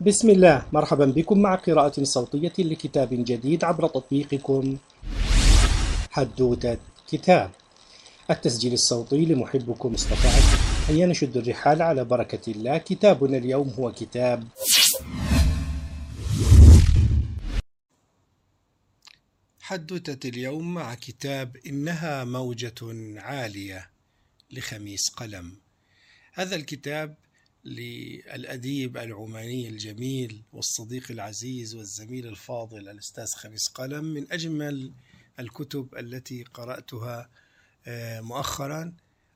بسم الله مرحبا بكم مع قراءة صوتية لكتاب جديد عبر تطبيقكم حدوتة كتاب. التسجيل الصوتي لمحبكم عبد هيا نشد الرحال على بركة الله. كتابنا اليوم هو كتاب حدوتة اليوم مع كتاب إنها موجة عالية لخميس قلم. هذا الكتاب للأديب العماني الجميل والصديق العزيز والزميل الفاضل الأستاذ خميس قلم من أجمل الكتب التي قرأتها آه، مؤخرا.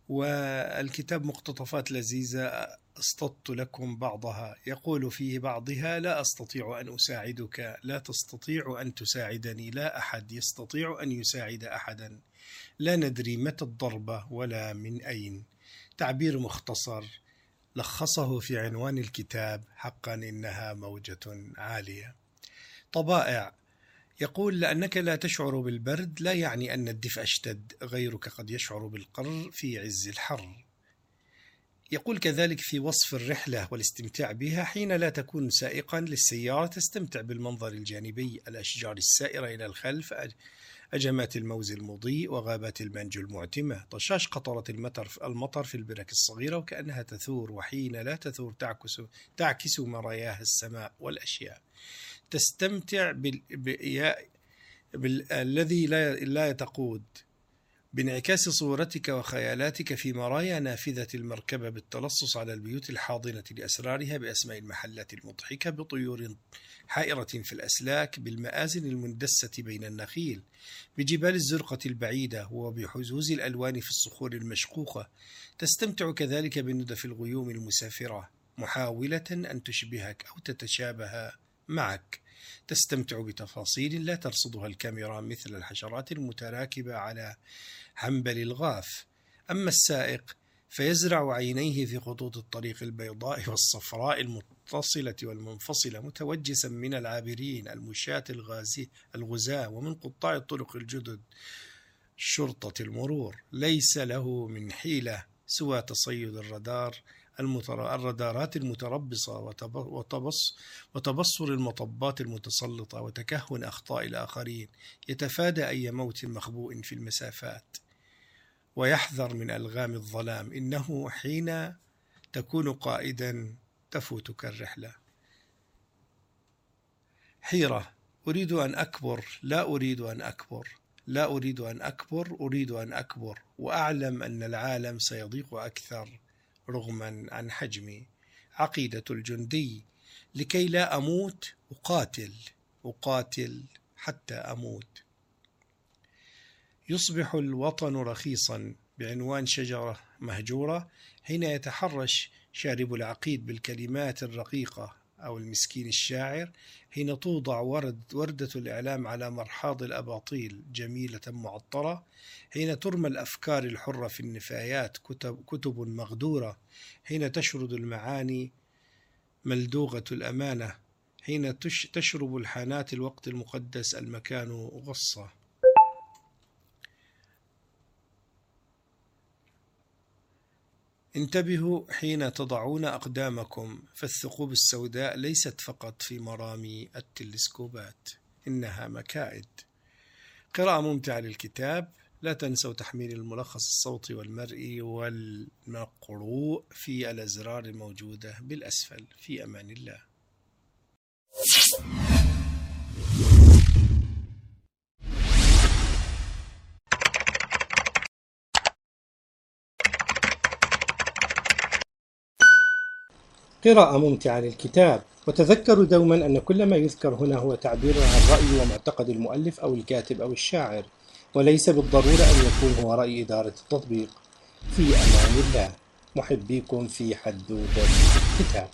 والكتاب مقتطفات لذيذة اصطدت لكم بعضها. يقول فيه بعضها لا أستطيع أن أساعدك لا تستطيع أن تساعدني لا أحد يستطيع أن يساعد أحدا. لا ندري متى الضربة ولا من أين. تعبير مختصر. لخصه في عنوان الكتاب حقا إنها موجة عالية. طبائع يقول لأنك لا تشعر بالبرد لا يعني أن الدفء أشتد غيرك قد يشعر بالقر في عز الحر. يقول كذلك في وصف الرحلة والاستمتاع بها حين لا تكون سائقا للسيارة تستمتع بالمنظر الجانبي الأشجار السائرة إلى الخلف أجمات الموز المضيء وغابات المانجو المعتمة. طشاش قطرة المطر المطر في البرك الصغيرة وكأنها تثور وحين لا تثور تعكس تعكس مراياها السماء والأشياء. تستمتع بال... بالذي لا لا تقود بانعكاس صورتك وخيالاتك في مرايا نافذة المركبة بالتلصص على البيوت الحاضنة لأسرارها بأسماء المحلات المضحكة بطيور حائرة في الأسلاك بالمآزن المندسة بين النخيل بجبال الزرقة البعيدة وبحزوز الألوان في الصخور المشقوقة. تستمتع كذلك بندف الغيوم المسافرة محاولة أن تشبهك أو تتشابه معك. تستمتع بتفاصيل لا ترصدها الكاميرا مثل الحشرات المتراكبة على حنبل الغاف. أما السائق فيزرع عينيه في خطوط الطريق البيضاء والصفراء المتصلة والمنفصلة متوجسا من العابرين المشاة الغازي الغزاة ومن قطاع الطرق الجدد شرطة المرور. ليس له من حيلة سوى تصيد الرادار الرادارات المتربصة وتبص وتبصر المطبات المتسلطة وتكهن أخطاء الآخرين يتفادى أي موت مخبوء في المسافات. ويحذر من ألغام الظلام إنه حين تكون قائدا تفوتك الرحلة حيرة أريد أن أكبر لا أريد أن أكبر. لا أريد أن أكبر أريد أن أكبر وأعلم أن العالم سيضيق أكثر رغما عن حجمي. عقيدة الجندي لكي لا أموت أقاتل أقاتل حتى أموت. يصبح الوطن رخيصا بعنوان شجرة مهجورة حين يتحرش شارب العقيد بالكلمات الرقيقة. أو المسكين الشاعر حين توضع ورد وردة الإعلام على مرحاض الأباطيل جميلة معطرة حين ترمى الأفكار الحرة في النفايات كتب, كتب مغدورة حين تشرد المعاني ملدوغة الأمانة حين تشرب الحانات الوقت المقدس المكان غصة. انتبهوا حين تضعون أقدامكم فالثقوب السوداء ليست فقط في مرامي التلسكوبات إنها مكائد. قراءة ممتعة للكتاب لا تنسوا تحميل الملخص الصوتي والمرئي والمقروء في الأزرار الموجودة بالأسفل. في أمان الله. قراءة ممتعة للكتاب. وتذكروا دوما أن كل ما يذكر هنا هو تعبير عن رأي ومعتقد المؤلف أو الكاتب أو الشاعر وليس بالضرورة أن يكون هو رأي إدارة التطبيق. في أمان الله. محبيكم في حدوتة كتاب